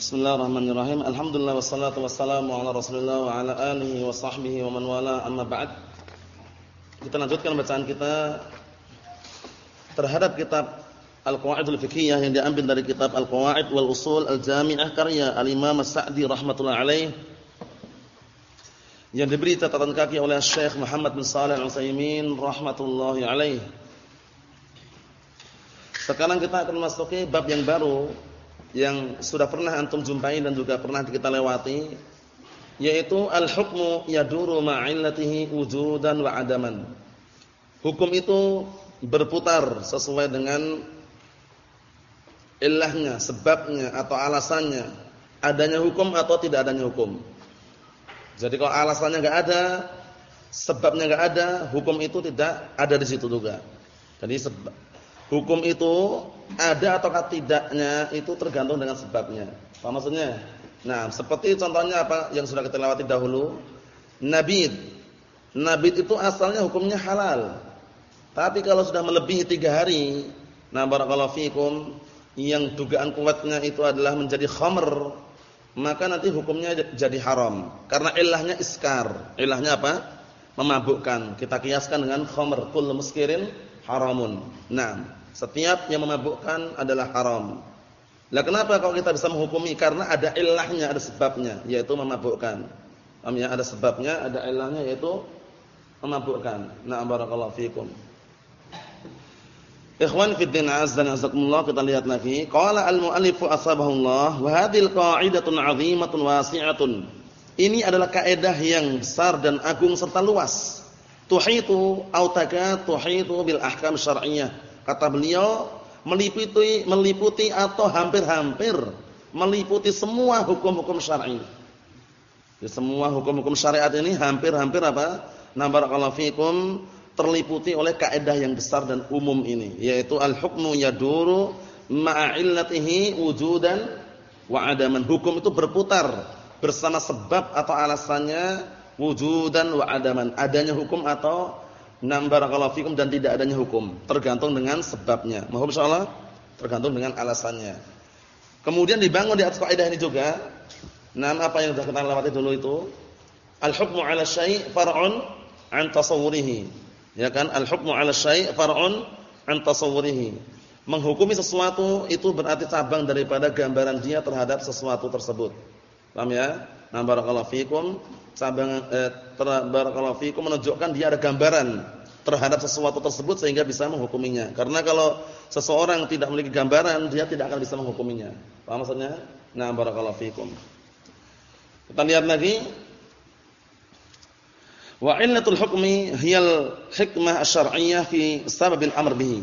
Bismillahirrahmanirrahim. Alhamdulillah wassalatu wassalamu ala Rasulillah wa ala alihi wa sahbihi wa man wala amma ba'd. Kita lanjutkan bacaan kita terhadap kitab Al-Qawaidul Fiqhiyah yang diambil dari kitab Al-Qawaid wal Usul Al-Jami'ah karya Al-Imam As-Sa'di rahimatullah alaih yang diberi catatan kaki oleh Syekh Muhammad bin Shalih Al-Utsaimin rahmatullahi alaih. Sekarang kita akan masuki bab yang baru yang sudah pernah antum jumpai dan juga pernah kita lewati yaitu al-hukmu yaduru ma'illatihi wujudan wa adaman. Hukum itu berputar sesuai dengan ilahnya, sebabnya atau alasannya. Adanya hukum atau tidak adanya hukum. Jadi kalau alasannya enggak ada, sebabnya enggak ada, hukum itu tidak ada di situ juga. Jadi sebab Hukum itu ada atau tidaknya itu tergantung dengan sebabnya. Apa maksudnya? Nah, seperti contohnya apa yang sudah kita lewati dahulu. Nabid. Nabid itu asalnya hukumnya halal. Tapi kalau sudah melebihi tiga hari, nah barakallahu fikum, yang dugaan kuatnya itu adalah menjadi khamr, maka nanti hukumnya jadi haram. Karena ilahnya iskar. Ilahnya apa? Memabukkan. Kita kiaskan dengan khamr. Kullu muskirin haramun. Nah, setiap yang memabukkan adalah haram. Lah kenapa kalau kita bisa menghukumi? Karena ada ilahnya, ada sebabnya, yaitu memabukkan. Paham ya? Ada sebabnya, ada ilahnya yaitu memabukkan. Nah, barakallahu fikum. Ikhwan fi din azza jazakumullah kita lihat lagi. Qala al-mu'allifu asbahullah wa hadhil qa'idatun 'azimatun wasi'atun. Ini adalah kaidah yang besar dan agung serta luas. Tuhitu au takat tuhitu bil ahkam syar'iyyah Kata beliau meliputi meliputi atau hampir-hampir meliputi semua hukum-hukum syar'i. Ya, semua hukum-hukum syariat ini hampir-hampir apa? Na barakallahu fikum terliputi oleh kaidah yang besar dan umum ini, yaitu al-hukmu yaduru ma'a illatihi wujudan wa adaman. Hukum itu berputar bersama sebab atau alasannya wujudan wa adaman. Adanya hukum atau Nam barakallahu fikum dan tidak adanya hukum, tergantung dengan sebabnya. Mohon insyaallah tergantung dengan alasannya. Kemudian dibangun di atas kaidah ini juga. Nam apa yang sudah kita lewati dulu itu? Al-hukmu 'ala syai' far'un 'an tasawwurihi. Ya kan? Al-hukmu 'ala syai' far'un 'an tasawwurihi. Menghukumi sesuatu itu berarti cabang daripada gambaran dia terhadap sesuatu tersebut. Paham ya? Nah barakallahu fikum cabang eh, barakallahu fikum menunjukkan dia ada gambaran terhadap sesuatu tersebut sehingga bisa menghukuminya. Karena kalau seseorang tidak memiliki gambaran, dia tidak akan bisa menghukuminya. Paham maksudnya? Nah barakallahu fikum. Kita lihat lagi Wa illatul hukmi hiyal hikmah asy-syar'iyyah fi sababil amr bihi.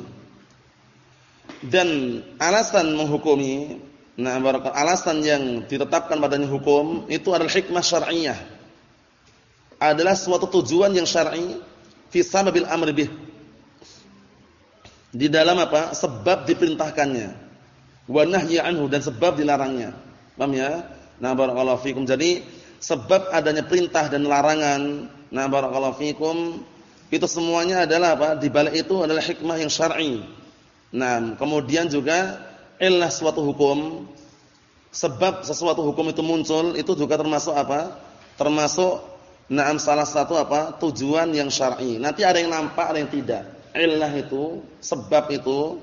Dan alasan menghukumi Nah, alasan yang ditetapkan padanya hukum itu adalah hikmah syar'iyyah. Adalah suatu tujuan yang syar'i fi sababil amri bih. Di dalam apa? Sebab diperintahkannya. Wa nahyi anhu dan sebab dilarangnya. Paham ya? Nah, barakallahu fikum. Jadi, sebab adanya perintah dan larangan, nah barakallahu fikum, itu semuanya adalah apa? Di balik itu adalah hikmah yang syar'i. Nah, kemudian juga illah suatu hukum, sebab sesuatu hukum itu muncul itu juga termasuk apa? Termasuk na'am salah satu apa? tujuan yang syar'i. Nanti ada yang nampak, ada yang tidak. Illah itu, sebab itu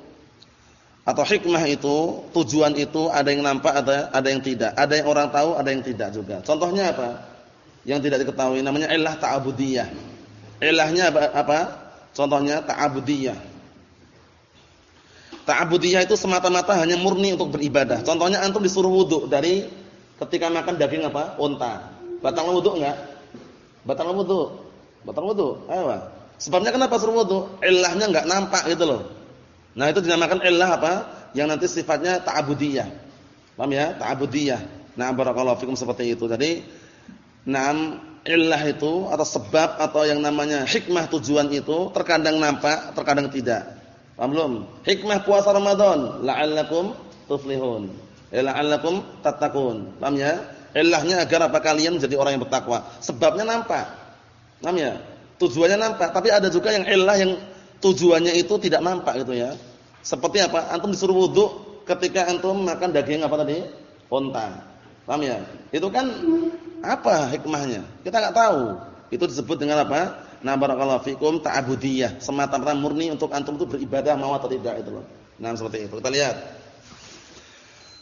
atau hikmah itu, tujuan itu ada yang nampak, ada ada yang tidak. Ada yang orang tahu, ada yang tidak juga. Contohnya apa? Yang tidak diketahui namanya illah ta'abudiyah. Illahnya apa? apa? Contohnya ta'abudiyah Ta'abudiyah itu semata-mata hanya murni untuk beribadah. Contohnya antum disuruh wudhu dari ketika makan daging apa? Unta. Batal wudhu enggak? Batal wudhu. Batal wudhu. Ayo. Sebabnya kenapa suruh wudhu? Illahnya enggak nampak gitu loh. Nah, itu dinamakan illah apa? Yang nanti sifatnya ta'abudiyah. Paham ya? Ta'abudiyah. Nah, barakallahu fikum seperti itu. Jadi, nam illah itu atau sebab atau yang namanya hikmah tujuan itu terkadang nampak, terkadang tidak. Paham belum? Hikmah puasa Ramadan, la'allakum tuflihun. Ya la'allakum tattaqun. Paham ya? Ilahnya agar apa kalian menjadi orang yang bertakwa. Sebabnya nampak. Paham ya? Tujuannya nampak, tapi ada juga yang ilah yang tujuannya itu tidak nampak gitu ya. Seperti apa? Antum disuruh wudu ketika antum makan daging apa tadi? Unta. Paham ya? Itu kan apa hikmahnya? Kita enggak tahu. Itu disebut dengan apa? Nah barakallahu fikum ta'budiyah, semata-mata murni untuk antum itu beribadah mau atau tidak itu loh. Nah seperti itu. Kita lihat.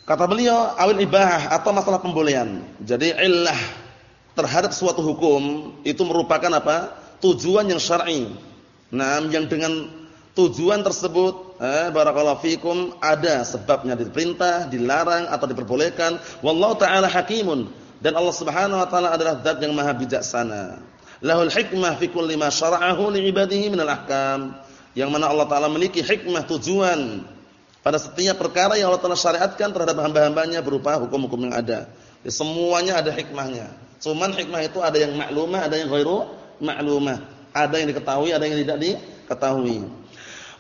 Kata beliau awil ibah atau masalah pembolehan. Jadi illah terhadap suatu hukum itu merupakan apa? tujuan yang syar'i. Nah, yang dengan tujuan tersebut eh, barakallahu fikum ada sebabnya diperintah, dilarang atau diperbolehkan. Wallahu taala hakimun dan Allah Subhanahu wa taala adalah zat yang maha bijaksana. Lahul hikmah fi kulli ma syara'ahu li ibadihi minal ahkam. Yang mana Allah taala memiliki hikmah tujuan pada setiap perkara yang Allah taala syariatkan terhadap hamba-hambanya berupa hukum-hukum yang ada. Ya, semuanya ada hikmahnya. Cuman hikmah itu ada yang maklumah, ada yang ghairu maklumah. Ada yang diketahui, ada yang tidak diketahui.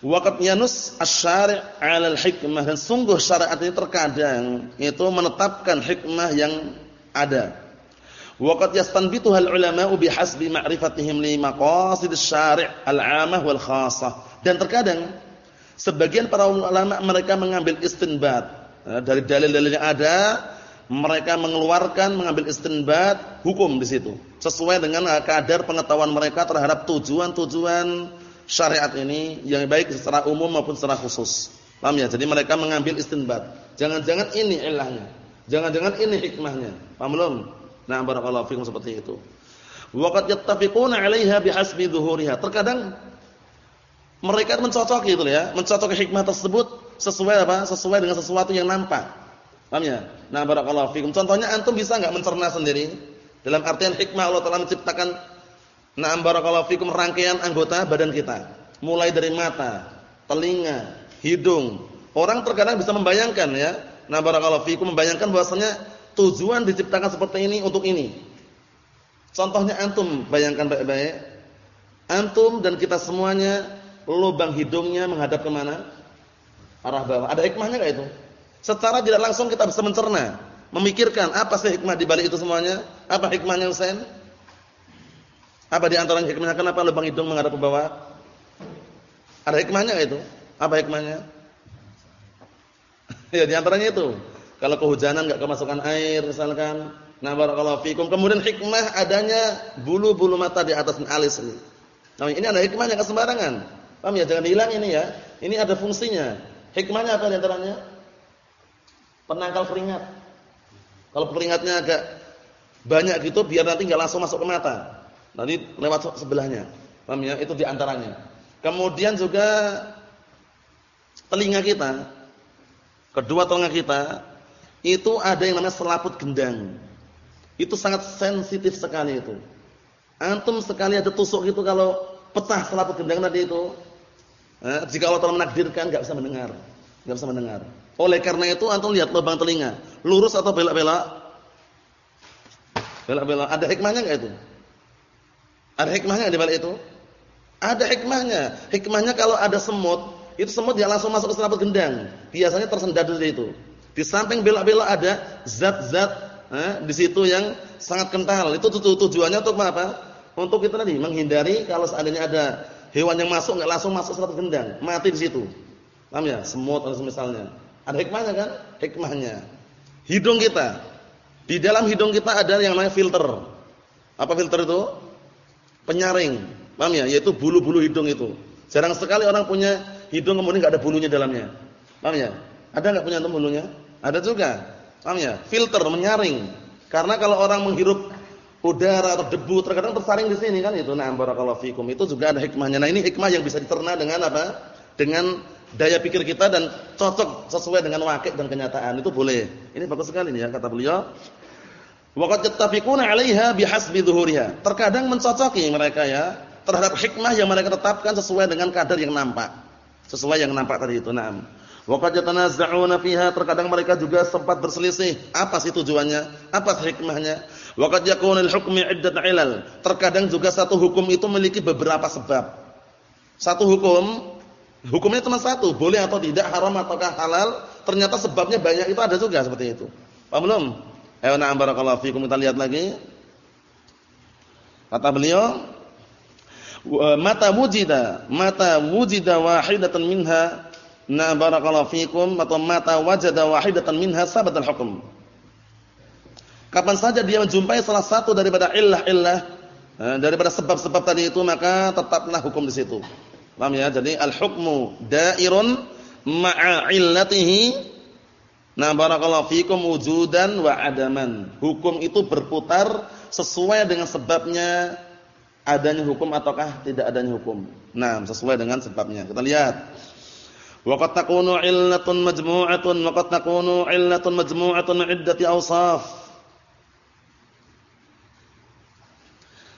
Waqat yanus asy-syari' 'ala al-hikmah dan sungguh syariat ini terkadang itu menetapkan hikmah yang ada. Waqad yastanbituha al-ulama'u bihasbi ma'rifatihim li maqasid asy-syari' al-'amah wal khassah. Dan terkadang sebagian para ulama mereka mengambil istinbat eh, dari dalil-dalil yang ada, mereka mengeluarkan mengambil istinbat hukum di situ sesuai dengan kadar pengetahuan mereka terhadap tujuan-tujuan syariat ini yang baik secara umum maupun secara khusus. Paham ya? Jadi mereka mengambil istinbat. Jangan-jangan ini ilahnya. Jangan-jangan ini hikmahnya. Paham belum? Nah, barakallahu fikum seperti itu. Waqad yattafiquna 'alaiha bihasbi dhuhuriha. Terkadang mereka mencocoki itu ya, mencocoki hikmah tersebut sesuai apa? Sesuai dengan sesuatu yang nampak. Paham ya? Nah, barakallahu fikum. Contohnya antum bisa enggak mencerna sendiri? Dalam artian hikmah Allah Taala menciptakan na'am barakallahu fikum rangkaian anggota badan kita. Mulai dari mata, telinga, hidung. Orang terkadang bisa membayangkan ya. Nah, barakallahu fikum membayangkan bahwasanya Tujuan diciptakan seperti ini untuk ini. Contohnya antum, bayangkan baik-baik. Antum dan kita semuanya lubang hidungnya menghadap ke mana? Arah bawah. Ada hikmahnya enggak itu? Secara tidak langsung kita bisa mencerna, memikirkan apa sih hikmah di balik itu semuanya? Apa hikmahnya Husain? Apa di antara hikmahnya kenapa lubang hidung menghadap ke bawah? Ada hikmahnya enggak itu? Apa hikmahnya? ya di antaranya itu. Kalau kehujanan enggak kemasukan air misalkan. Nah barakallahu fikum. Kemudian hikmah adanya bulu-bulu mata di atas alis ini. Nah, ini ada hikmahnya enggak sembarangan. Paham ya? Jangan hilang ini ya. Ini ada fungsinya. Hikmahnya apa di antaranya? Penangkal keringat. Kalau keringatnya agak banyak gitu biar nanti enggak langsung masuk ke mata. Nanti lewat sebelahnya. Paham ya? Itu di antaranya. Kemudian juga telinga kita. Kedua telinga kita itu ada yang namanya selaput gendang. Itu sangat sensitif sekali itu. Antum sekali ada tusuk itu kalau pecah selaput gendang tadi itu, eh, jika Allah telah menakdirkan enggak bisa mendengar, enggak bisa mendengar. Oleh karena itu antum lihat lubang telinga, lurus atau belok-belok? Belok-belok. Ada hikmahnya enggak itu? Ada hikmahnya di balik itu? Ada hikmahnya. Hikmahnya kalau ada semut, itu semut dia langsung masuk ke selaput gendang. Biasanya tersendat dari itu. Di samping belok-belok ada zat-zat eh, di situ yang sangat kental. Itu tujuannya untuk apa? Untuk kita tadi menghindari kalau seandainya ada hewan yang masuk enggak langsung masuk satu gendang, mati di situ. Paham ya? Semut atau misalnya. Ada hikmahnya kan? Hikmahnya. Hidung kita. Di dalam hidung kita ada yang namanya filter. Apa filter itu? Penyaring. Paham ya? Yaitu bulu-bulu hidung itu. Jarang sekali orang punya hidung kemudian enggak ada bulunya dalamnya. Paham ya? Ada enggak punya antum bulunya? Ada juga. Paham ya? Filter menyaring. Karena kalau orang menghirup udara atau debu terkadang tersaring di sini kan itu. Nah, barakallahu fikum. Itu juga ada hikmahnya. Nah, ini hikmah yang bisa diterna dengan apa? Dengan daya pikir kita dan cocok sesuai dengan wakil dan kenyataan. Itu boleh. Ini bagus sekali nih ya kata beliau. Waqad yattafiquna 'alaiha bihasbi dhuhuriha. Terkadang mencocoki mereka ya terhadap hikmah yang mereka tetapkan sesuai dengan kadar yang nampak. Sesuai yang nampak tadi itu. Naam. Waqad yatanazza'una fiha terkadang mereka juga sempat berselisih. Apa sih tujuannya? Apa hikmahnya? Waqad yakunul hukmi 'iddat 'ilal. Terkadang juga satu hukum itu memiliki beberapa sebab. Satu hukum, hukumnya cuma satu, boleh atau tidak, haram ataukah halal, ternyata sebabnya banyak itu ada juga seperti itu. Paham belum? Ayo na'am barakallahu fikum kita lihat lagi. Kata beliau, mata wujida, mata wujida wahidatan minha Na barakallahu fikum atau mata wajada wahidatan minha sabatal hukm. Kapan saja dia menjumpai salah satu daripada illah-illah eh, daripada sebab-sebab tadi itu maka tetaplah hukum di situ. Paham ya? Jadi al-hukmu dairun ma'a illatihi. Nah, barakallahu fikum wujudan wa adaman. Hukum itu berputar sesuai dengan sebabnya adanya hukum ataukah tidak adanya hukum. Nah, sesuai dengan sebabnya. Kita lihat. Wa qad takunu illatun majmu'atun wa qad takunu illatun majmu'atun 'iddati awsaf.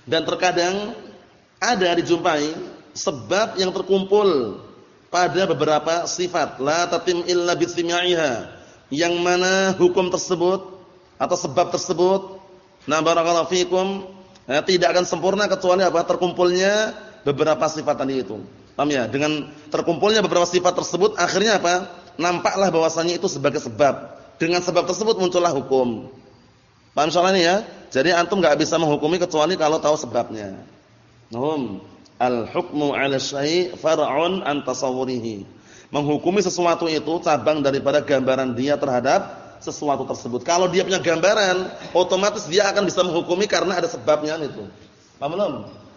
Dan terkadang ada dijumpai sebab yang terkumpul pada beberapa sifat. La tatim illa bismi'iha. Yang mana hukum tersebut atau sebab tersebut na barakallahu fikum ya, tidak akan sempurna kecuali apa terkumpulnya beberapa sifat tadi itu paham ya dengan terkumpulnya beberapa sifat tersebut akhirnya apa nampaklah bahwasanya itu sebagai sebab dengan sebab tersebut muncullah hukum paham soalnya ya jadi antum enggak bisa menghukumi kecuali kalau tahu sebabnya. Nuhum al-hukmu 'ala syai' far'un an tasawwurihi. Menghukumi sesuatu itu cabang daripada gambaran dia terhadap sesuatu tersebut. Kalau dia punya gambaran, otomatis dia akan bisa menghukumi karena ada sebabnya itu. Paham belum?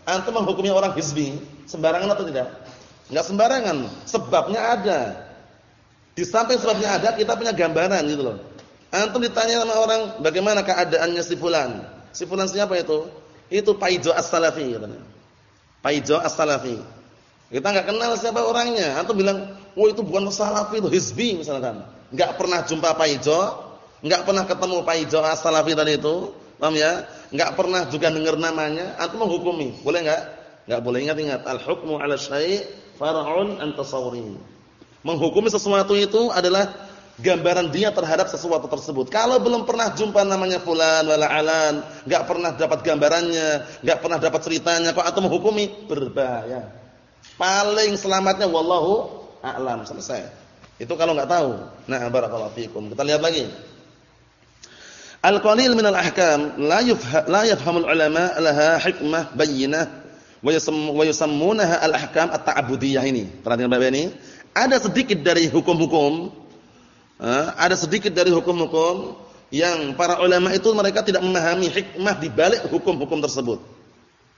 Antum menghukumi orang hizbi sembarangan atau tidak? Enggak sembarangan, sebabnya ada. Di samping sebabnya ada, kita punya gambaran gitu loh. Antum ditanya sama orang, bagaimana keadaannya si fulan? Si fulan siapa itu? Itu Paijo As-Salafi katanya. Paijo As-Salafi. Kita enggak kenal siapa orangnya. Antum bilang, "Oh, itu bukan Salafi itu hizbi" misalkan. Enggak pernah jumpa Paijo, enggak pernah ketemu Paijo As-Salafi tadi itu. Paham ya? Enggak pernah juga dengar namanya, antum menghukumi. Boleh enggak? Enggak boleh ingat-ingat. Al-hukmu 'ala syai' far'un an tasawwurihi. Menghukumi sesuatu itu adalah gambaran dia terhadap sesuatu tersebut. Kalau belum pernah jumpa namanya fulan wala alan, enggak pernah dapat gambarannya, enggak pernah dapat ceritanya kok atau menghukumi berbahaya. Paling selamatnya wallahu a'lam, selesai. Itu kalau enggak tahu. Nah, barakallahu fikum. Kita lihat lagi. Al-qalil min al-ahkam la yufha la yafhamul ulama laha hikmah bayyinah wa yusammunaha al-ahkam at-ta'budiyah ini. Perhatikan Bapak ini. Ada sedikit dari hukum-hukum ada sedikit dari hukum-hukum yang para ulama itu mereka tidak memahami hikmah di balik hukum-hukum tersebut.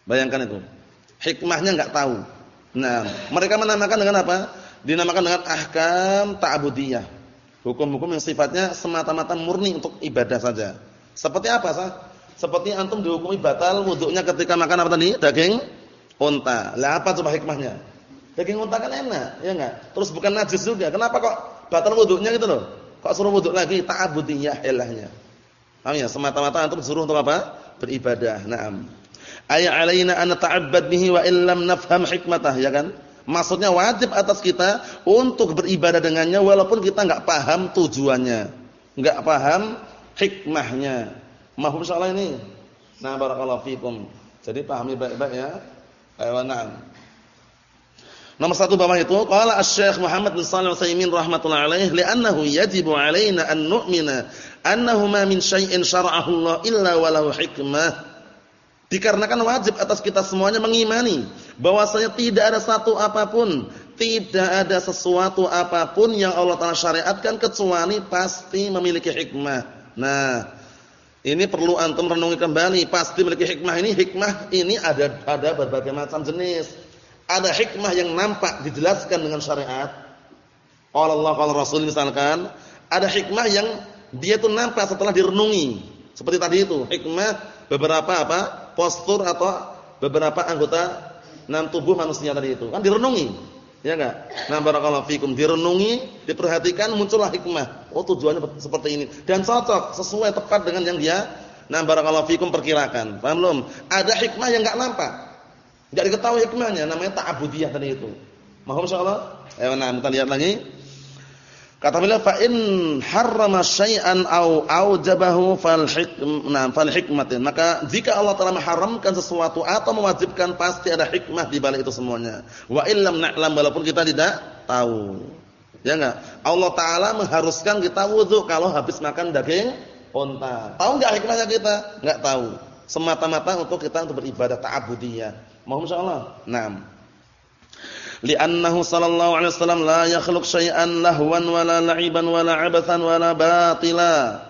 Bayangkan itu. Hikmahnya enggak tahu. Nah, mereka menamakan dengan apa? Dinamakan dengan ahkam ta'budiyah. Hukum-hukum yang sifatnya semata-mata murni untuk ibadah saja. Seperti apa sah? Seperti antum dihukumi batal wuduknya ketika makan apa tadi? Daging unta. Lah apa coba hikmahnya? Daging unta kan enak, ya enggak? Terus bukan najis juga. Kenapa kok batal wuduknya gitu loh. Kok suruh wuduk lagi? Ta'abudiyah ilahnya. Paham ya? Semata-mata antum disuruh untuk apa? Beribadah. Naam. Ayya alaina an nata'abbad bihi wa illam nafham hikmatah, ya kan? Maksudnya wajib atas kita untuk beribadah dengannya walaupun kita enggak paham tujuannya. Enggak paham hikmahnya. Mahum insyaallah ini. Nah, barakallahu fikum. Jadi pahami baik-baik ya. Ayo. Nomor satu bawah itu qala Asy-Syaikh Muhammad bin Shalih Al-Utsaimin rahimatullah alaih li'annahu yajibu alaina an nu'mina annahu ma min syai'in syara'ahu Allah illa wa lahu hikmah. Dikarenakan wajib atas kita semuanya mengimani bahwasanya tidak ada satu apa pun, tidak ada sesuatu apa pun yang Allah Taala syariatkan kecuali pasti memiliki hikmah. Nah, ini perlu antum renungi kembali, pasti memiliki hikmah ini, hikmah ini ada ada berbagai macam jenis ada hikmah yang nampak dijelaskan dengan syariat. Qala Allah qala Rasul misalkan, ada hikmah yang dia itu nampak setelah direnungi. Seperti tadi itu, hikmah beberapa apa? postur atau beberapa anggota nam tubuh manusia tadi itu. Kan direnungi. Ya enggak? Nah, barakallahu fikum direnungi, diperhatikan muncullah hikmah. Oh, tujuannya seperti ini dan cocok sesuai tepat dengan yang dia nah barakallahu fikum perkirakan. Paham belum? Ada hikmah yang enggak nampak. Enggak diketahui hikmahnya, namanya ta'abudiyah tadi itu. Mohon insyaallah. Ayo nah, kita lihat lagi. Kata beliau fa in harrama syai'an aw aujabahu fal hikmah fal hikmatin. Maka jika Allah telah mengharamkan sesuatu atau mewajibkan pasti ada hikmah di balik itu semuanya. Wa illam na'lam walaupun kita tidak tahu. Ya enggak? Allah taala mengharuskan kita wudu kalau habis makan daging unta. Tahu enggak hikmahnya kita? Enggak tahu. Semata-mata untuk kita untuk beribadah ta'abudiyah. Mohon insyaallah. Naam. Li'annahu sallallahu alaihi wasallam la yakhluq syai'an lahwan wala la'iban wala 'abathan wala batila.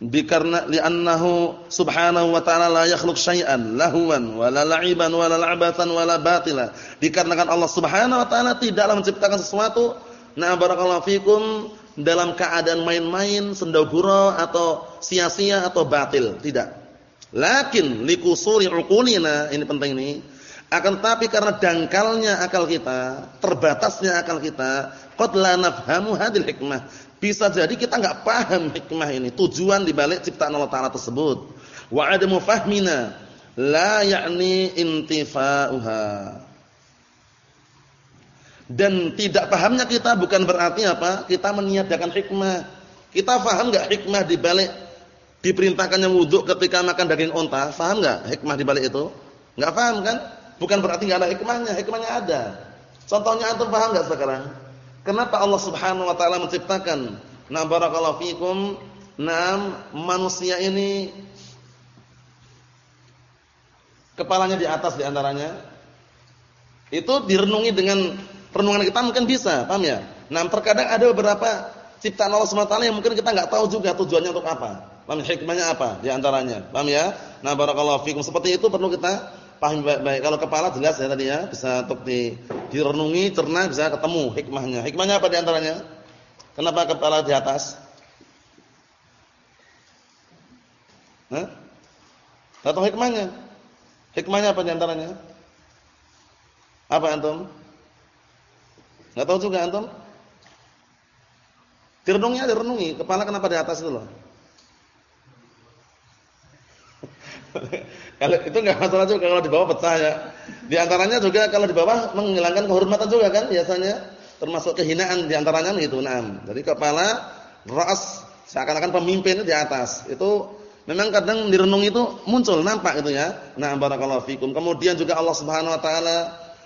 Dikarena li'annahu subhanahu wa ta'ala la yakhluq syai'an lahwan wala la'iban wala la'batan wala batila. Dikarenakan Allah Subhanahu wa ta'ala tidaklah menciptakan sesuatu na barakallahu fikum dalam keadaan main-main, sendagura atau sia-sia atau batil, tidak. Lakin likusuri uqulina, ini penting ini. Akan tetapi karena dangkalnya akal kita, terbatasnya akal kita, qad nafhamu hadil hikmah. Bisa jadi kita enggak paham hikmah ini, tujuan di balik ciptaan Allah Taala tersebut. Wa adamu fahmina la ya'ni intifa'uha. Dan tidak pahamnya kita bukan berarti apa? Kita meniadakan hikmah. Kita paham enggak hikmah di balik diperintahkannya wudhu ketika makan daging unta? Paham enggak hikmah di balik itu? Enggak paham kan? Bukan berarti enggak ada hikmahnya, hikmahnya ada. Contohnya antum paham enggak sekarang? Kenapa Allah Subhanahu wa taala menciptakan na barakallahu fikum nam manusia ini kepalanya di atas di antaranya? Itu direnungi dengan renungan kita mungkin bisa, paham ya? Nah, terkadang ada beberapa ciptaan Allah Subhanahu wa taala yang mungkin kita enggak tahu juga tujuannya untuk apa. Paham hikmahnya apa di antaranya? Paham ya? Nah, barakallahu fikum seperti itu perlu kita paham baik-baik. Kalau kepala jelas ya tadi ya, bisa untuk di, direnungi, cerna bisa ketemu hikmahnya. Hikmahnya apa di antaranya? Kenapa kepala di atas? Hah? Tahu hikmahnya? Hikmahnya apa di antaranya? Apa antum? Enggak tahu juga antum? Direnungi, direnungi. Kepala kenapa di atas itu loh? kalau itu enggak masalah juga kalau di bawah pecah ya. Di antaranya juga kalau di bawah menghilangkan kehormatan juga kan biasanya termasuk kehinaan di antaranya itu. Nah, jadi kepala ras seakan-akan pemimpin di atas. Itu memang kadang direnung itu muncul nampak gitu ya. Nah, barakallahu fikum. Kemudian juga Allah Subhanahu wa taala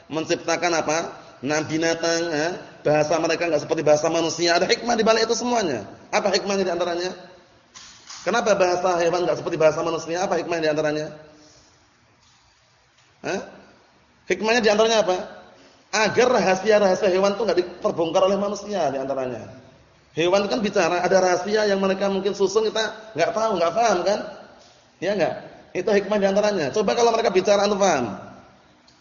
menciptakan apa? Nah, binatang ya. bahasa mereka enggak seperti bahasa manusia. Ada hikmah di balik itu semuanya. Apa hikmahnya di antaranya? Kenapa bahasa hewan enggak seperti bahasa manusia? Apa hikmahnya di antaranya? Hah? Hikmahnya di antaranya apa? Agar rahasia-rahasia hewan itu enggak terbongkar oleh manusia di antaranya. Hewan kan bicara, ada rahasia yang mereka mungkin susun kita enggak tahu, enggak paham kan? Ya enggak? Itu hikmah di antaranya. Coba kalau mereka bicara antum paham.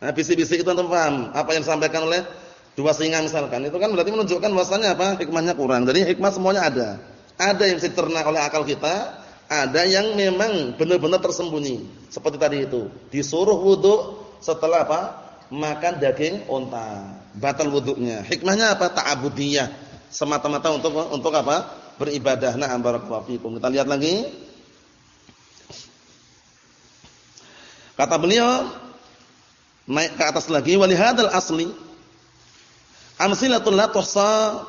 Nah, bisik-bisik itu antum paham apa yang disampaikan oleh dua singa misalkan. Itu kan berarti menunjukkan bahwasanya apa? Hikmahnya kurang. Jadi hikmah semuanya ada. Ada yang bisa dicerna oleh akal kita, ada yang memang benar-benar tersembunyi. Seperti tadi itu, disuruh wudu setelah apa? Makan daging unta. Batal wudunya. Hikmahnya apa? Ta'abudiyah. Semata-mata untuk untuk apa? Beribadah. Nah, barakallahu. Kita lihat lagi. Kata beliau naik ke atas lagi walihadal asli amsilatul la tuhsa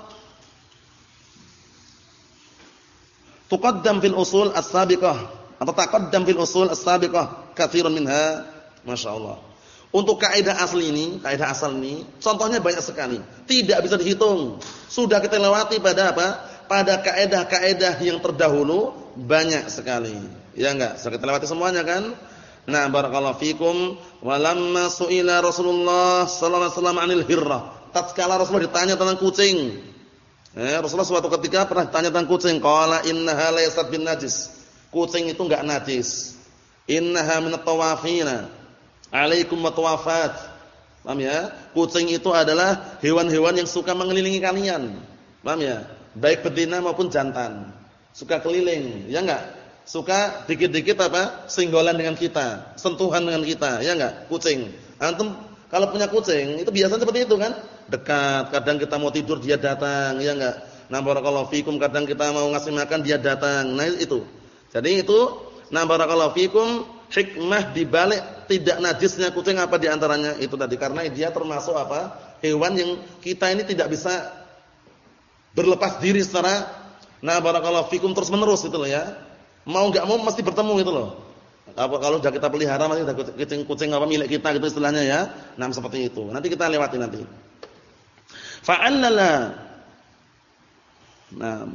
tuqaddam fil usul as-sabiqah. Atau taqaddam fil usul as-sabiqah katsirun minha. Masyaallah untuk kaidah asli ini kaidah asal ini contohnya banyak sekali. Tidak bisa dihitung. Sudah kita lewati pada apa? Pada kaidah-kaidah yang terdahulu banyak sekali. Ya enggak? Sudah kita lewati semuanya kan? Nah barakallahu fikum. Walamma suila Rasulullah sallallahu alaihi wasallam anil hirrah. Tatkala Rasulullah ditanya tentang kucing Eh, Rasulullah suatu ketika pernah tanya tentang kucing, qala innaha laysat bin najis. Kucing itu enggak najis. Innaha minat tawafina. Alaikum watawafat. Paham ya? Kucing itu adalah hewan-hewan yang suka mengelilingi kalian. Paham ya? Baik betina maupun jantan. Suka keliling, ya enggak? Suka dikit-dikit apa? Singgolan dengan kita, sentuhan dengan kita, ya enggak? Kucing. Antum kalau punya kucing, itu biasanya seperti itu kan? Dekat, kadang kita mau tidur dia datang, ya enggak? Nah, barakallahu fikum, kadang kita mau ngasih makan dia datang. Nah, itu. Jadi itu nah fikum hikmah di balik tidak najisnya kucing apa di antaranya itu tadi karena dia termasuk apa? Hewan yang kita ini tidak bisa berlepas diri secara nah fikum terus-menerus itu loh ya. Mau enggak mau mesti bertemu gitu loh. Apa kalau sudah kita pelihara masih kucing-kucing apa milik kita gitu istilahnya ya. Nah, seperti itu. Nanti kita lewati nanti. Fa'allala Nah,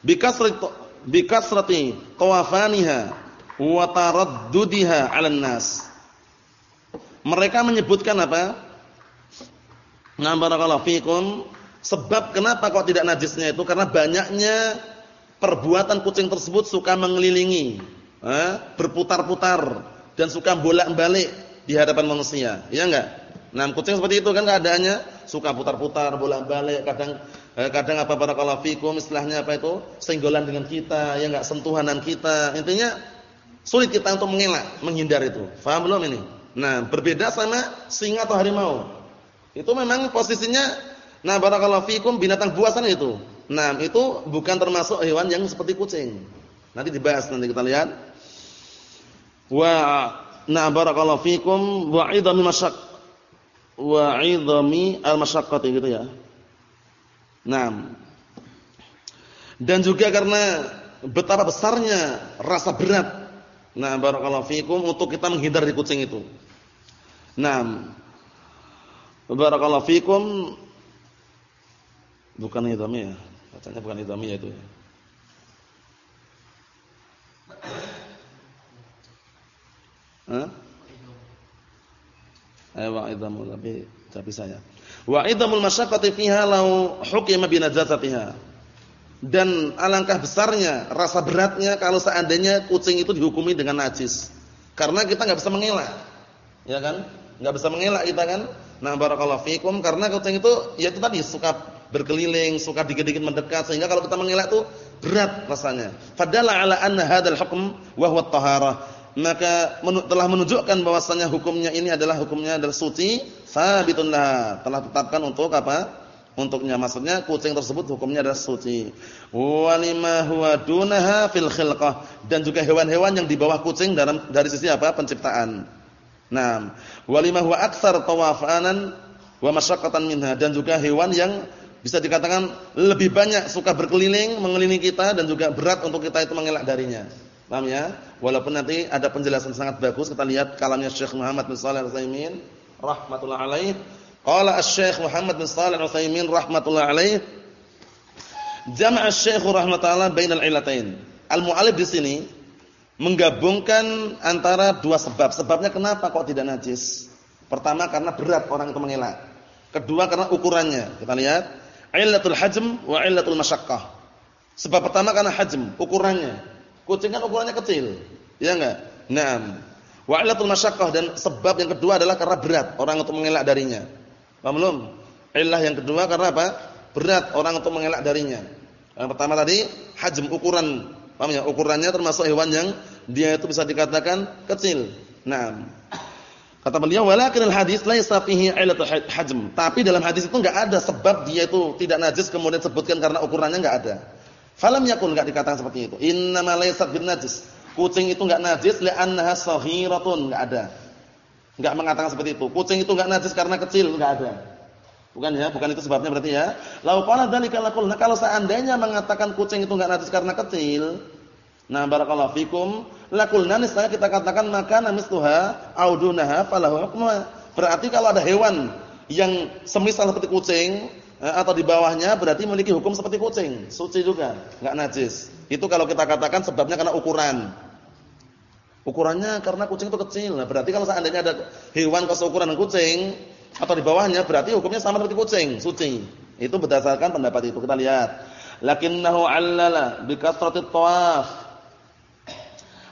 bikasrati bikasrati tawafaniha wa taraddudiha 'alan nas. Mereka menyebutkan apa? Nah, barakallahu fikum, sebab kenapa kok tidak najisnya itu karena banyaknya perbuatan kucing tersebut suka mengelilingi, eh, berputar-putar dan suka bolak-balik di hadapan manusia. Iya enggak? Nah, kucing seperti itu kan keadaannya suka putar-putar, bolak-balik, kadang eh, kadang apa barakallahu fikum istilahnya apa itu? senggolan dengan kita, ya enggak sentuhanan kita. Intinya sulit kita untuk mengelak, menghindar itu. Faham belum ini? Nah, berbeda sama singa atau harimau. Itu memang posisinya Nah, barakallahu fikum binatang buasan itu. Nah, itu bukan termasuk hewan yang seperti kucing. Nanti dibahas nanti kita lihat. Wa na barakallahu fikum wa idami masyak wa idami al-masyaqqati gitu ya. Nah. Dan juga karena betapa besarnya rasa berat. Nah, barakallahu fikum untuk kita menghindar dari kucing itu. Nah, barakallahu fikum Bukan idhami ya. Katanya bukan idhami ya itu ya. Hah? Eh wa idhamu tapi tapi saya. Wa idhamul masyaqqati fiha law hukima bi najasatiha. Dan alangkah besarnya rasa beratnya kalau seandainya kucing itu dihukumi dengan najis. Karena kita enggak bisa mengelak. Ya kan? Enggak bisa mengelak kita kan? Nah, barakallahu fikum karena kucing itu ya itu tadi suka berkeliling, suka dikit-dikit mendekat sehingga kalau kita mengelak itu berat rasanya. Fadalla ala anna hadzal hukm wa huwa taharah. Maka telah menunjukkan bahwasanya hukumnya ini adalah hukumnya adalah suci, sabitun lah. Telah tetapkan untuk apa? Untuknya maksudnya kucing tersebut hukumnya adalah suci. Walima huwa dunaha fil khilqah dan juga hewan-hewan yang di bawah kucing dalam dari sisi apa? penciptaan. Nah, walima huwa aktsar tawafanan wa masyaqqatan minha dan juga hewan yang bisa dikatakan lebih banyak suka berkeliling, mengelilingi kita dan juga berat untuk kita itu mengelak darinya. Paham ya? Walaupun nanti ada penjelasan sangat bagus kita lihat kalamnya Syekh Muhammad bin Shalih Al-Utsaimin rahimatullah alaih. Qala Asy-Syaikh Muhammad bin Shalih Al-Utsaimin rahimatullah alaih jama'a Asy-Syaikh rahmatullah bainal ilatain. Al-mu'allif di sini menggabungkan antara dua sebab. Sebabnya kenapa kok tidak najis? Pertama karena berat orang itu mengelak. Kedua karena ukurannya. Kita lihat illatul hajm wa illatul masyaqqah. Sebab pertama karena hajm, ukurannya. Kucing kan ukurannya kecil. Ya enggak? Naam. Wa illatul masyaqqah dan sebab yang kedua adalah karena berat orang untuk mengelak darinya. Paham belum? Illah yang kedua karena apa? Berat orang untuk mengelak darinya. Yang pertama tadi hajm ukuran. Paham ya? Ukurannya termasuk hewan yang dia itu bisa dikatakan kecil. Naam. Kata beliau, "Walakin al-hadis laisa fihi ilatu hajm." Tapi dalam hadis itu enggak ada sebab dia itu tidak najis kemudian sebutkan karena ukurannya enggak ada. Falam yakun enggak dikatakan seperti itu. Innama laysat bin najis. Kucing itu enggak najis li'annaha saghiratun, enggak ada. Enggak mengatakan seperti itu. Kucing itu enggak najis karena kecil, enggak ada. Bukan ya, bukan itu sebabnya berarti ya. Lau qala dzalika laqul. Nah, kalau seandainya mengatakan kucing itu enggak najis karena kecil, Nah barakallahu fikum lakulna niscaya kita katakan maka namisluha audunaha falahu hukma. Berarti kalau ada hewan yang semisal seperti kucing atau di bawahnya berarti memiliki hukum seperti kucing, suci juga, enggak najis. Itu kalau kita katakan sebabnya karena ukuran. Ukurannya karena kucing itu kecil. Nah, berarti kalau seandainya ada hewan keseukuran kucing atau di bawahnya berarti hukumnya sama seperti kucing, suci. Itu berdasarkan pendapat itu. Kita lihat. Lakinnahu 'allala bi kasratit tawaf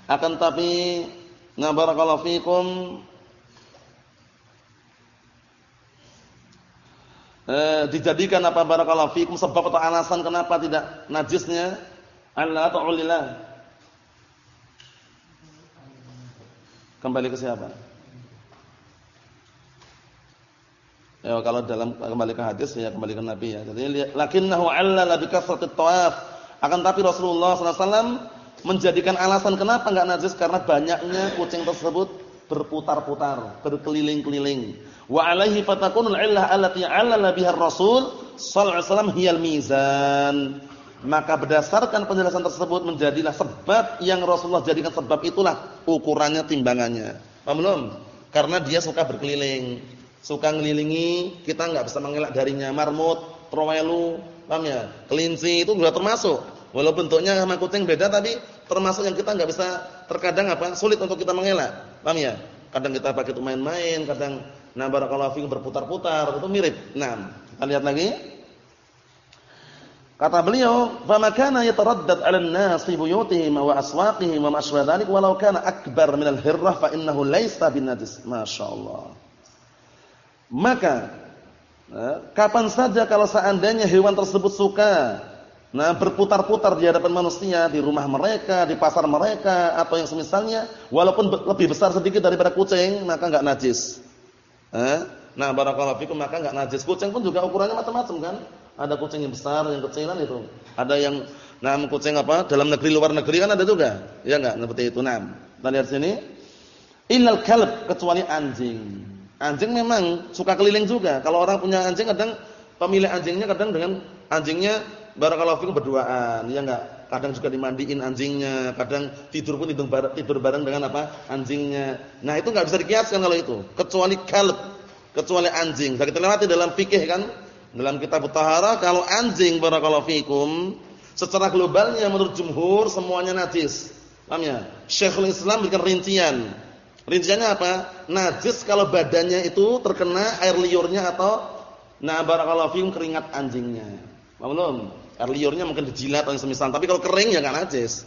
akan tapi na barakallahu fikum eh, dijadikan apa barakallahu fikum sebab atau alasan kenapa tidak najisnya Allah atau ulillah kembali ke siapa Ya kalau dalam kembali ke hadis ya kembali ke Nabi ya. Jadi lakinnahu allala bi tawaf. Akan tapi Rasulullah wasallam menjadikan alasan kenapa enggak najis karena banyaknya kucing tersebut berputar-putar, berkeliling-keliling. Wa alaihi fatakunul illah allati 'allala biha ar-rasul sallallahu alaihi wasallam hiyal mizan. Maka berdasarkan penjelasan tersebut menjadilah sebab yang Rasulullah jadikan sebab itulah ukurannya timbangannya. Paham belum? Karena dia suka berkeliling, suka ngelilingi, kita enggak bisa mengelak darinya. Marmut, trowelu, paham ya? Kelinci itu juga termasuk. Walaupun bentuknya sama kucing beda tapi termasuk yang kita nggak bisa terkadang apa? sulit untuk kita mengelak. Paham ya? Kadang kita pakai itu main-main, kadang nah barakallahu fikum berputar-putar, itu mirip. Nah, kita lihat lagi. Kata beliau, "Fama kana yataraddad 'ala an-nas fi buyutihim wa aswaqihim wa ma aswa dhalik walau kana akbar min al-hirrah fa innahu laysa binajis." Masyaallah. Maka eh, kapan saja kalau seandainya hewan tersebut suka nah berputar-putar di hadapan manusia di rumah mereka, di pasar mereka atau yang semisalnya, walaupun lebih besar sedikit daripada kucing, maka enggak najis. Eh? Nah, barakallahu fikum maka enggak najis. Kucing pun juga ukurannya macam-macam kan? Ada kucing yang besar, yang kecilan itu. Ada yang nah kucing apa? Dalam negeri luar negeri kan ada juga. Ya enggak? Seperti itu. Nah, kita lihat sini. Illal kalb kecuali anjing. Anjing memang suka keliling juga. Kalau orang punya anjing kadang pemilik anjingnya kadang dengan anjingnya barakallahu fikum berduaan, ya enggak? Kadang juga dimandiin anjingnya, kadang tidur pun tidur bareng, tidur bareng dengan apa? anjingnya. Nah, itu enggak bisa dikiaskan kalau itu, kecuali kalb, kecuali anjing. Sudah kita lewati dalam fikih kan? Dalam kitab tahara kalau anjing barakallahu fikum secara globalnya menurut jumhur semuanya najis. Paham ya? Syekhul Islam berikan rincian. Rinciannya apa? Najis kalau badannya itu terkena air liurnya atau nah barakallahu fikum keringat anjingnya. Paham belum? Air liurnya mungkin dijilat atau semisal, tapi kalau kering ya enggak najis.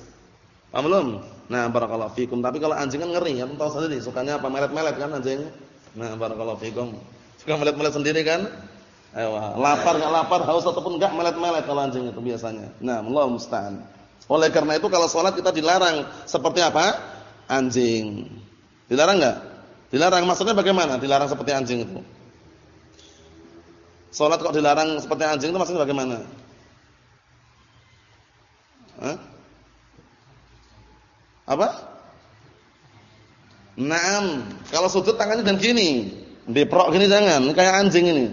Paham belum? Nah, barakallahu fikum. Tapi kalau anjing kan ngeri ya, tahu sendiri sukanya apa melet-melet kan anjing. Nah, barakallahu fikum. Suka melet-melet sendiri kan? Ayo, lapar enggak lapar, haus ataupun enggak melet-melet kalau anjing itu biasanya. Nah, Allah musta'an. Oleh karena itu kalau sholat kita dilarang seperti apa? Anjing. Dilarang enggak? Dilarang maksudnya bagaimana? Dilarang seperti anjing itu. Sholat kok dilarang seperti anjing itu maksudnya bagaimana? Hah? Apa? Naam. Kalau sujud tangannya dan gini. Diprok gini jangan, kayak anjing ini.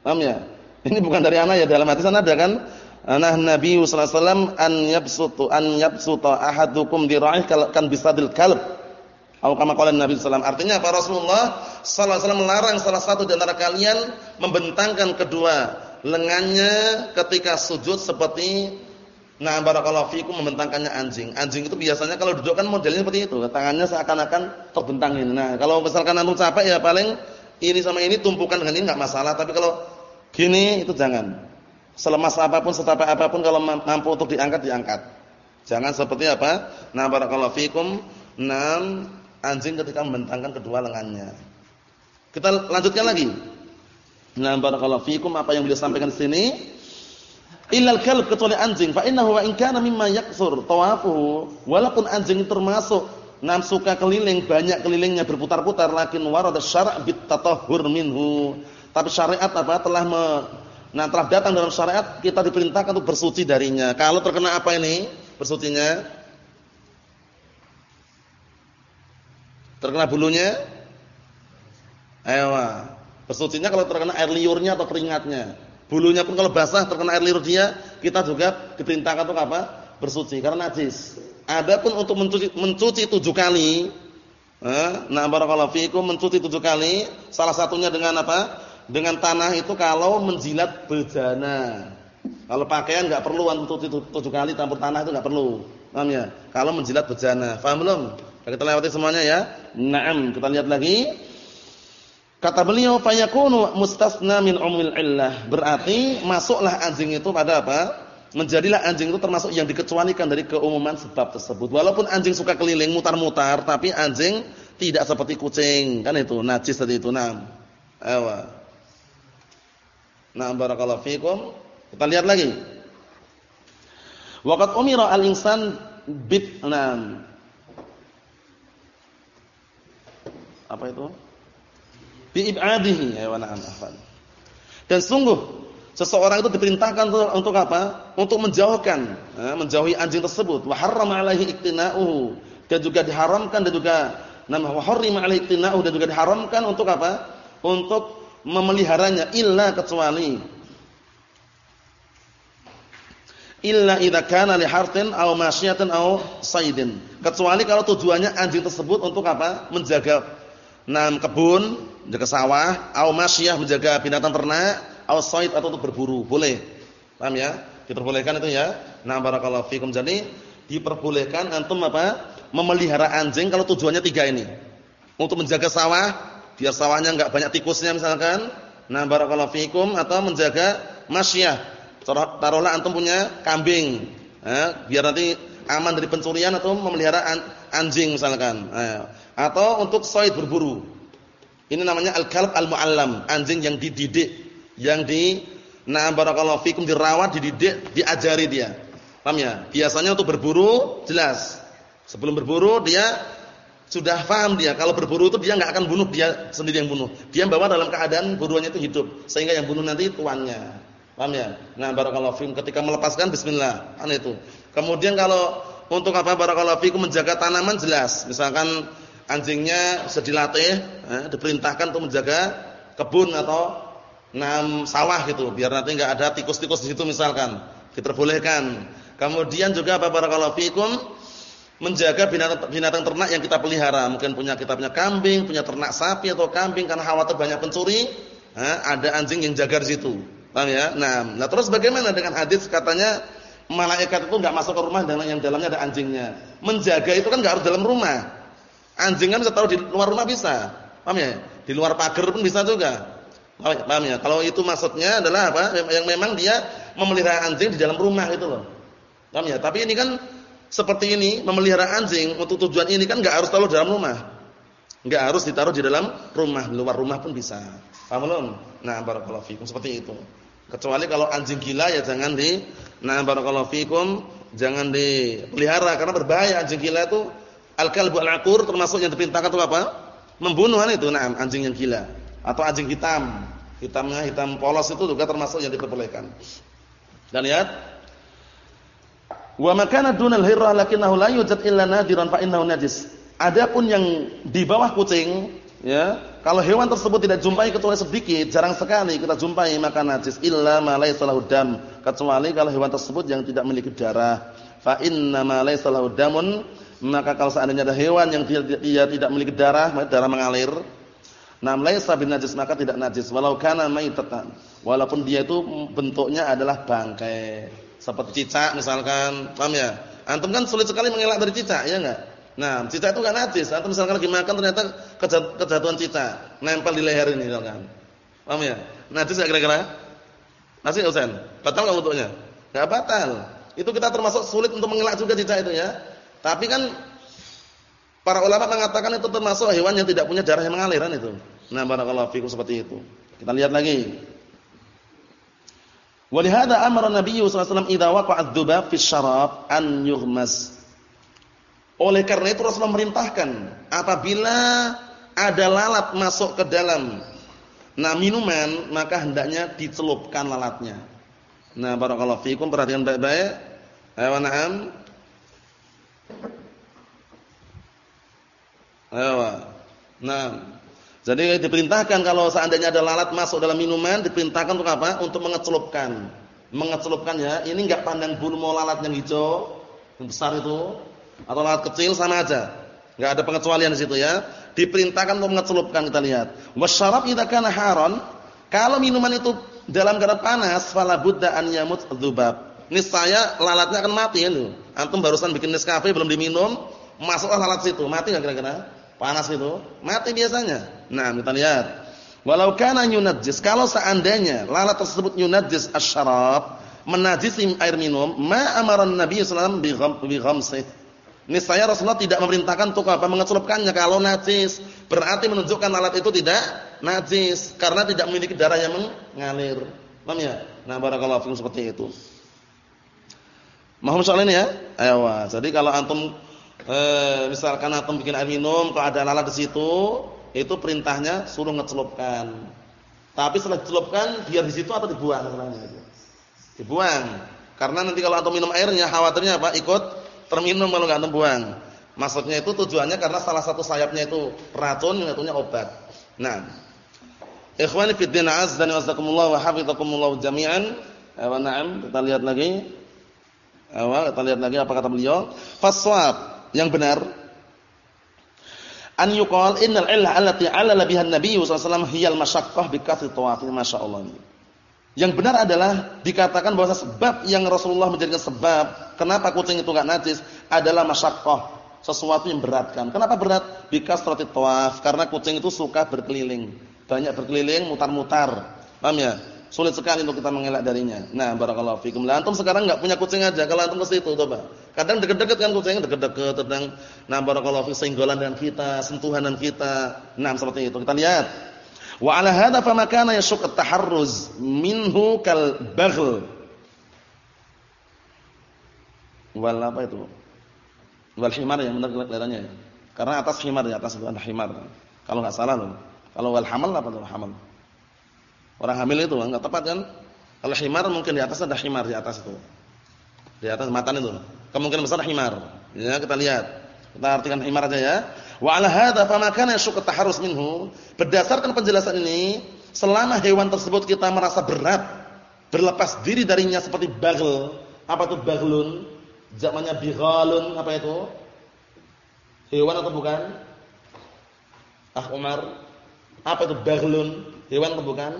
Paham ya? Ini bukan dari anak ya, dalam hati sana ada kan? Nah Nabi sallallahu alaihi wasallam an yabsutu an yabsuta ahadukum dira'ih kan bisadil kalb. Atau kama qala Nabi sallallahu Artinya apa? Rasulullah sallallahu alaihi wasallam melarang salah satu di antara kalian membentangkan kedua lengannya ketika sujud seperti Nah, barakallahu fikum membentangkannya anjing. Anjing itu biasanya kalau duduk kan modelnya seperti itu, tangannya seakan-akan terbentang ini. Nah, kalau misalkan antum capek ya paling ini sama ini tumpukan dengan ini enggak masalah, tapi kalau gini itu jangan. Selemas apa pun, setapak apa pun kalau mampu untuk diangkat diangkat. Jangan seperti apa? Nah, barakallahu fikum, enam anjing ketika membentangkan kedua lengannya. Kita lanjutkan lagi. Nah, barakallahu fikum apa yang beliau sampaikan di sini? Illal kalb kecuali anjing, fa innahu wa in kana mimma yaksur tawafuhu, walaupun anjing termasuk Nam suka keliling, banyak kelilingnya berputar-putar lakin warada syara' bit minhu. Tapi syariat apa? Telah me, nah telah datang dalam syariat kita diperintahkan untuk bersuci darinya. Kalau terkena apa ini? Bersucinya? Terkena bulunya? Ayo. Bersucinya kalau terkena air liurnya atau keringatnya. Bulunya pun kalau basah terkena air liur dia, kita juga diperintahkan untuk apa? Bersuci karena najis. Adapun untuk mencuci, mencuci tujuh kali, eh, nah barakallahu fiikum mencuci tujuh kali, salah satunya dengan apa? Dengan tanah itu kalau menjilat bejana. Kalau pakaian nggak perlu mencuci tujuh kali campur tanah itu nggak perlu. Paham ya? Kalau menjilat bejana. Paham belum? Kita lewati semuanya ya. Naam, kita lihat lagi. Kata beliau fayakunu mustasna min umil illah. Berarti masuklah anjing itu pada apa? menjadilah anjing itu termasuk yang dikecualikan dari keumuman sebab tersebut. Walaupun anjing suka keliling mutar-mutar, tapi anjing tidak seperti kucing, kan itu najis tadi itu. Nah, ayo. Nah, barakallahu fikum. Kita lihat lagi. Waqat umira al-insan bit nam. Apa itu? Bi ibadihi, ya Dan sungguh Seseorang itu diperintahkan untuk, apa? Untuk menjauhkan, ya, menjauhi anjing tersebut. Wa harrama alaihi iktina'uhu. Dan juga diharamkan dan juga nama wa harrama alaihi dan juga diharamkan untuk apa? Untuk memeliharanya illa kecuali illa idza kana li hartin aw masyiatin aw saidin. Kecuali kalau tujuannya anjing tersebut untuk apa? Menjaga nam kebun, menjaga sawah, aw masyiyah menjaga binatang ternak Al-said atau untuk berburu, boleh. Paham ya? Diperbolehkan itu ya. Nah, barakallahu fikum. Jadi diperbolehkan antum apa? Memelihara anjing kalau tujuannya tiga ini. Untuk menjaga sawah, biar sawahnya enggak banyak tikusnya misalkan. Nah, barakallahu fikum atau menjaga masyiyah. taruhlah antum punya kambing. Eh, biar nanti aman dari pencurian atau memelihara anjing misalkan. Eh, atau untuk soid berburu. Ini namanya al-kalb al-muallam, anjing yang dididik, yang di Nah, barakallahu fikum dirawat, dididik, diajari dia. Paham ya? Biasanya untuk berburu jelas. Sebelum berburu dia sudah paham dia kalau berburu itu dia nggak akan bunuh dia sendiri yang bunuh. Dia bawa dalam keadaan buruannya itu hidup sehingga yang bunuh nanti tuannya. Paham ya? Nah, barakallahu fikum ketika melepaskan bismillah. Kan itu. Kemudian kalau untuk apa barakallahu fikum menjaga tanaman jelas. Misalkan anjingnya sedilatih, eh, diperintahkan untuk menjaga kebun atau enam sawah gitu biar nanti enggak ada tikus-tikus di situ misalkan diperbolehkan. Kemudian juga apa barakallahu fikum menjaga binatang, binatang ternak yang kita pelihara. Mungkin punya kita punya kambing punya ternak sapi atau kambing karena khawatir banyak pencuri ha, ada anjing yang jaga di situ. Paham ya? Nah nah terus bagaimana dengan hadis katanya malaikat itu enggak masuk ke rumah yang dalamnya ada anjingnya. Menjaga itu kan enggak harus dalam rumah anjing kan bisa taruh di luar rumah bisa paham ya di luar pagar pun bisa juga Paham ya? Kalau itu maksudnya adalah apa? Yang memang dia memelihara anjing di dalam rumah itu loh. Paham ya? Tapi ini kan seperti ini, memelihara anjing untuk tujuan ini kan enggak harus taruh dalam rumah. Enggak harus ditaruh di dalam rumah, di luar rumah pun bisa. Paham belum? Nah, barakallahu fikum seperti itu. Kecuali kalau anjing gila ya jangan di Nah, barakallahu fikum jangan dipelihara karena berbahaya anjing gila itu al-kalbu al-aqur termasuk yang diperintahkan itu apa? Membunuhan itu, nah anjing yang gila atau anjing hitam. Hitamnya hitam polos itu juga termasuk yang diperbolehkan. Dan lihat Wa makana dunal hirrah lakinnahu la yujad illa nadiran fa innahu najis. Adapun yang di bawah kucing, ya, kalau hewan tersebut tidak jumpai kecuali sedikit, jarang sekali kita jumpai maka najis illa ma laysa dam, kecuali kalau hewan tersebut yang tidak memiliki darah. Fa inna ma laysa lahu maka kalau seandainya ada hewan yang dia, dia tidak memiliki darah, darah mengalir, Nam laisa bin najis maka tidak najis walau kana maitatan. Walaupun dia itu bentuknya adalah bangkai. Seperti cicak misalkan, paham ya? Antum kan sulit sekali mengelak dari cicak, ya enggak? Nah, cicak itu enggak najis. Antum misalkan lagi makan ternyata kejatuhan cicak, nempel di leher ini misalkan. Paham ya? Najis enggak kira-kira? Najis Ustaz? Batal enggak bentuknya? Enggak batal. Itu kita termasuk sulit untuk mengelak juga cicak itu ya. Tapi kan Para ulama mengatakan itu termasuk hewan yang tidak punya darah yang mengalir kan itu. Nah, barakallahu fikum seperti itu. Kita lihat lagi. Walihada amara Nabi sallallahu alaihi wasallam idza waqa'a dzubab fi syarab an yughmas. Oleh karena itu Rasulullah memerintahkan apabila ada lalat masuk ke dalam nah minuman maka hendaknya dicelupkan lalatnya. Nah, barakallahu fikum perhatikan baik-baik. Ayo na'am. Ayo. Nah, jadi diperintahkan kalau seandainya ada lalat masuk dalam minuman, diperintahkan untuk apa? Untuk mengecelupkan. Mengecelupkan ya. Ini enggak pandang bulu mau lalat yang hijau, yang besar itu, atau lalat kecil sama aja. Enggak ada pengecualian di situ ya. Diperintahkan untuk mengecelupkan kita lihat. Wasyarab idza kana haron, kalau minuman itu dalam keadaan panas, fala budda an yamut dzubab. Niscaya lalatnya akan mati ya Antum barusan bikin Nescafe belum diminum, masuklah lalat situ, mati enggak kira-kira? Panas itu mati biasanya. Nah, kita lihat. Walau kana yunajjis, kalau seandainya lalat tersebut yunajjis asyarab, menajisi air minum, ma amara Nabi sallallahu alaihi wasallam bi. Niscaya Rasulullah tidak memerintahkan untuk apa mengecelupkannya kalau najis. Berarti menunjukkan alat itu tidak najis karena tidak memiliki darah yang mengalir. Paham ya? Nah, barakallahu fikum seperti itu. Mohon soal ini ya. Ayo, jadi kalau antum eh, misalkan antum bikin air minum kalau ada lalat di situ, itu perintahnya suruh ngecelupkan. Tapi setelah dicelupkan biar di situ atau dibuang sebenarnya Dibuang. Karena nanti kalau antum minum airnya khawatirnya apa? Ikut terminum kalau enggak antum buang. Maksudnya itu tujuannya karena salah satu sayapnya itu racun, yang satunya obat. Nah, Ikhwani fi din azza wa jazakumullah wa hafizakumullah jami'an. Wa kita lihat lagi. Awal kita lihat lagi apa kata beliau. Faswab yang benar an yuqal innal illah allati 'alala biha an-nabiy sallallahu alaihi wasallam hiyal masyaqqah bi kathri masyaallah yang benar adalah dikatakan bahwa sebab yang Rasulullah menjadikan sebab kenapa kucing itu enggak najis adalah masyaqqah, sesuatu yang berat kan. Kenapa berat? Bikasrati tawaf, karena kucing itu suka berkeliling, banyak berkeliling, mutar-mutar. Paham ya? sulit sekali untuk kita mengelak darinya. Nah, barakallahu fikum. Lah antum sekarang enggak punya kucing aja kalau antum ke situ coba. Kadang deket-deket kan kucing deket-deket tentang nah barakallahu fi dengan kita, sentuhan dengan kita. Nah, seperti itu. Kita lihat. Wa 'ala hadza fa makana yashq at-taharruz minhu kal baghl. Wal apa itu? Wal himar yang benar kelihatannya. Karena atas himar di atas itu ada himar. Kalau enggak salah loh. Kalau wal hamal apa tuh hamal? Orang hamil itu enggak tepat kan? Kalau himar mungkin di atas ada himar di atas itu. Di atas matan itu. Kemungkinan besar himar. Ya, kita lihat. Kita artikan himar aja ya. Wa 'ala hadza fa makana yashqa taharrus minhu. Berdasarkan penjelasan ini, selama hewan tersebut kita merasa berat berlepas diri darinya seperti bagel. Apa itu baglun? Zamannya bighalun apa itu? Hewan atau bukan? Ah Umar, apa itu baglun? Hewan atau bukan?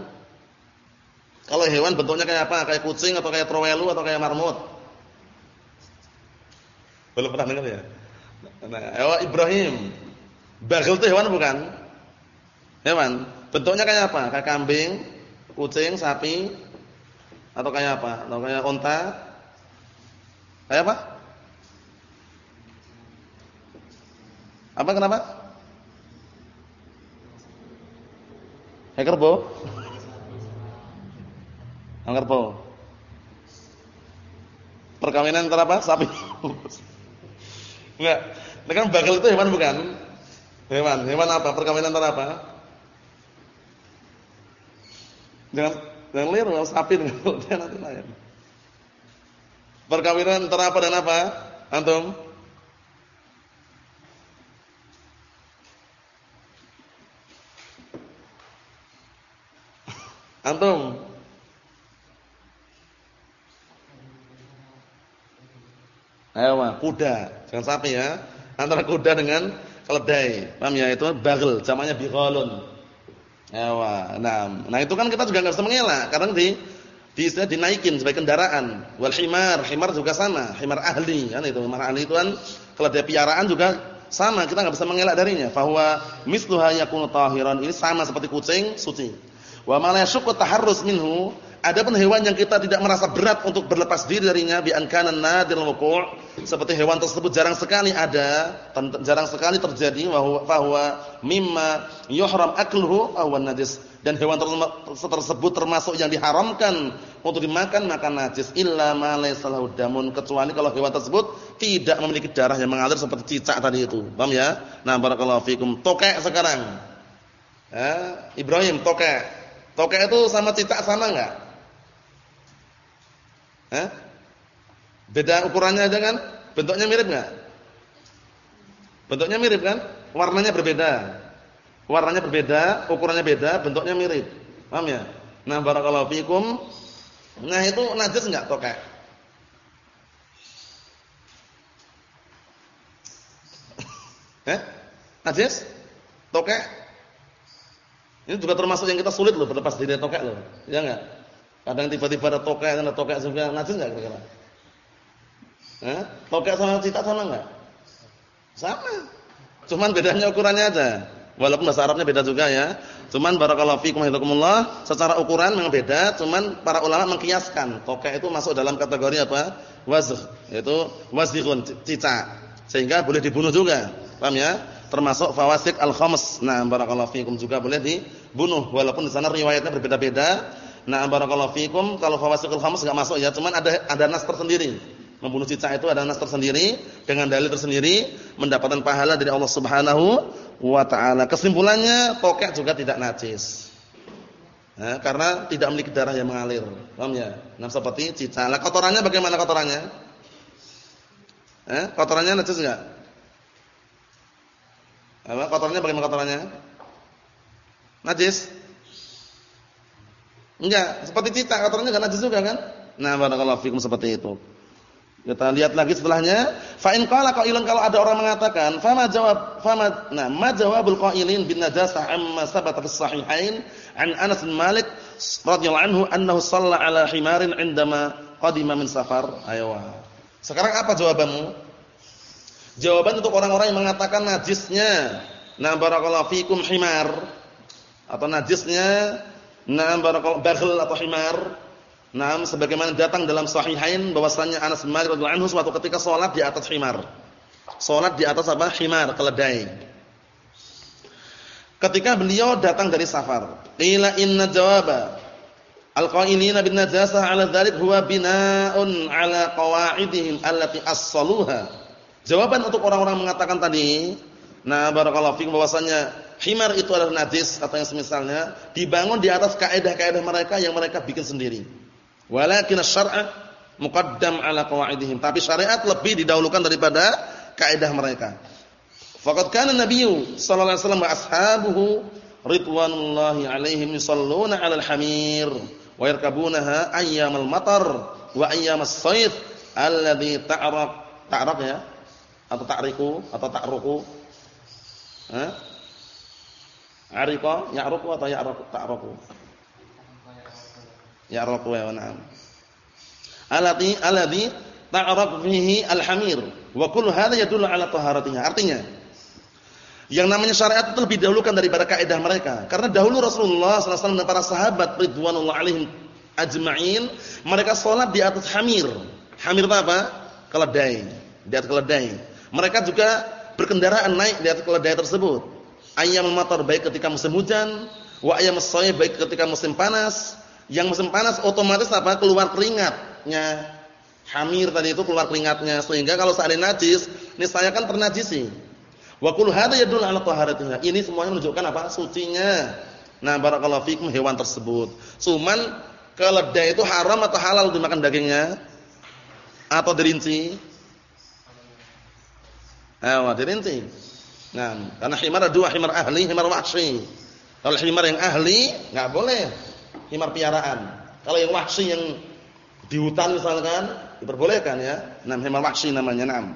Kalau hewan bentuknya kayak apa? Kayak kucing atau kayak trowelu atau kayak marmut? Belum pernah dengar ya? Nah, ewa Ibrahim. Bagel itu hewan bukan? Hewan. Bentuknya kayak apa? Kayak kambing, kucing, sapi atau kayak apa? Atau kayak unta? Kayak apa? Apa kenapa? Kayak? Kerbau. Perkawinan antara apa? Sapi. Enggak. Ini kan bagel itu hewan bukan? Hewan. Hewan apa? Perkawinan antara apa? Jangan jangan liru sapi dengan nanti lain. Perkawinan antara apa dan apa? Antum? Antum? Ayo, kuda, jangan sapi ya. Antara kuda dengan keledai. Paham ya? Itu bagel, zamannya bighalun. Ayo, nah, nah itu kan kita juga enggak bisa mengelak karena di di dinaikin sebagai kendaraan. Wal himar, himar juga sama, himar ahli kan itu. Himar ahli itu kan keledai piaraan juga sama, kita enggak bisa mengelak darinya. Bahwa misluha yakunu tahiran. Ini sama seperti kucing suci. Wa ma la taharrus minhu Adapun hewan yang kita tidak merasa berat untuk berlepas diri darinya bi an kana nadir wuqu' seperti hewan tersebut jarang sekali ada, jarang sekali terjadi bahwa mimma yuhram akluhu aw najis dan hewan tersebut termasuk yang diharamkan untuk dimakan makan najis illa ma laysa damun kecuali kalau hewan tersebut tidak memiliki darah yang mengalir seperti cicak tadi itu. Paham ya? Nah, barakallahu fikum. Tokek sekarang. Eh, Ibrahim tokek. Tokek itu sama cicak sama enggak? Hah? Beda ukurannya aja kan? Bentuknya mirip enggak? Bentuknya mirip kan? Warnanya berbeda. Warnanya berbeda, ukurannya beda, bentuknya mirip. Paham ya? Nah, barakallahu fikum. Nah, itu najis enggak tokek? Eh? Najis? Tokek? Ini juga termasuk yang kita sulit loh berlepas dari tokek loh. Ya enggak? Kadang tiba-tiba ada tokek, ada tokek juga najis enggak kira-kira? Eh? Tokek sama cita sama enggak? Sama. Cuman bedanya ukurannya aja. Walaupun bahasa Arabnya beda juga ya. Cuman barakallahu fikum hafizakumullah, secara ukuran memang beda, cuman para ulama mengkiaskan. Tokek itu masuk dalam kategori apa? Wazh, yaitu wazikhun, cicak. Sehingga boleh dibunuh juga. Paham ya? Termasuk fawasik al-khams. Nah, barakallahu fikum juga boleh dibunuh walaupun di sana riwayatnya berbeda-beda Nah, barakallahu fikum, kalau fawasikul khams enggak masuk ya, cuman ada ada nas tersendiri. Membunuh cicak itu ada nas tersendiri dengan dalil tersendiri mendapatkan pahala dari Allah Subhanahu wa taala. Kesimpulannya, tokek juga tidak najis. Nah, karena tidak memiliki darah yang mengalir. Paham ya? Nah, seperti cicak. Lah kotorannya bagaimana kotorannya? Eh, kotorannya najis enggak? Apa kotorannya bagaimana kotorannya? Najis. Enggak, seperti cita kotorannya enggak najis juga kan? Nah, barakallahu fikum seperti itu. Kita lihat lagi setelahnya, fa in qala qailan kalau ada orang mengatakan, fama jawab fama nah, ma jawabul qailin bin najasah amma sabata fis sahihain an Anas bin Malik radhiyallahu anhu annahu shalla ala himarin indama qadima min safar. Ayo. Sekarang apa jawabanmu? Jawaban untuk orang-orang yang mengatakan najisnya, nah barakallahu fikum himar atau najisnya Naam barakallahu baghl atau himar. Naam sebagaimana datang dalam sahihain bahwasanya Anas bin Malik radhiyallahu anhu suatu ketika salat di atas himar. Salat di atas apa? Himar, keledai. Ketika beliau datang dari safar, qila inna jawaba al-qailina bin najasah 'ala dzalik huwa bina'un 'ala qawaidihim allati as-saluha. Jawaban untuk orang-orang mengatakan tadi, nah barakallahu fikum bahwasanya himar itu adalah najis atau yang semisalnya dibangun di atas kaidah-kaidah mereka yang mereka bikin sendiri. Walakin asy-syar'a muqaddam 'ala qawaidihim. Tapi syariat lebih didahulukan daripada kaidah mereka. Faqad kana Nabi sallallahu alaihi wasallam wa ashabuhu ridwanullahi alaihim yusalluna 'alal hamir wa yarkabunaha ayyamal matar wa ayyamas sayf alladhi ta'raq ta'raq ya atau ta'riku atau ta'ruku ha Ariqa, ya'ruqu atau ya'ruqu, ta'ruqu? Ya'ruqu ya na'am. Alati alladhi ta'raq fihi al-hamir wa kullu hadha yadullu ala. Artinya, yang namanya syariat itu lebih dahulukan daripada kaidah mereka. Karena dahulu Rasulullah SAW dan para sahabat ridwanullah alaihim ajma'in, mereka sholat di atas hamir. Hamir itu apa? Keledai. Di atas keledai. Mereka juga berkendaraan naik di atas keledai tersebut ayam matar baik ketika musim hujan, wa ayam sayf baik ketika musim panas. Yang musim panas otomatis apa? keluar keringatnya. Hamir tadi itu keluar keringatnya sehingga kalau seandainya najis, ini saya kan ternajisi. Wa kullu hadza yadullu ala taharatiha. Ini semuanya menunjukkan apa? sucinya. Nah, barakallahu fikum hewan tersebut. Cuman keledai itu haram atau halal dimakan dagingnya? Atau dirinci? Ayo, dirinci. Nah, karena himar ada dua, himar ahli, himar wahsi. Kalau himar yang ahli nggak boleh himar piaraan. Kalau yang wahsi yang di hutan misalkan diperbolehkan ya. Nah, himar wahsi namanya. Naam.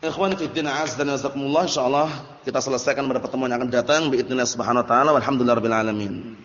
Ikhwan fi din azza wa jazakumullah insyaallah kita selesaikan pada pertemuan yang akan datang bi idznillah subhanahu wa taala walhamdulillahirabbil alamin.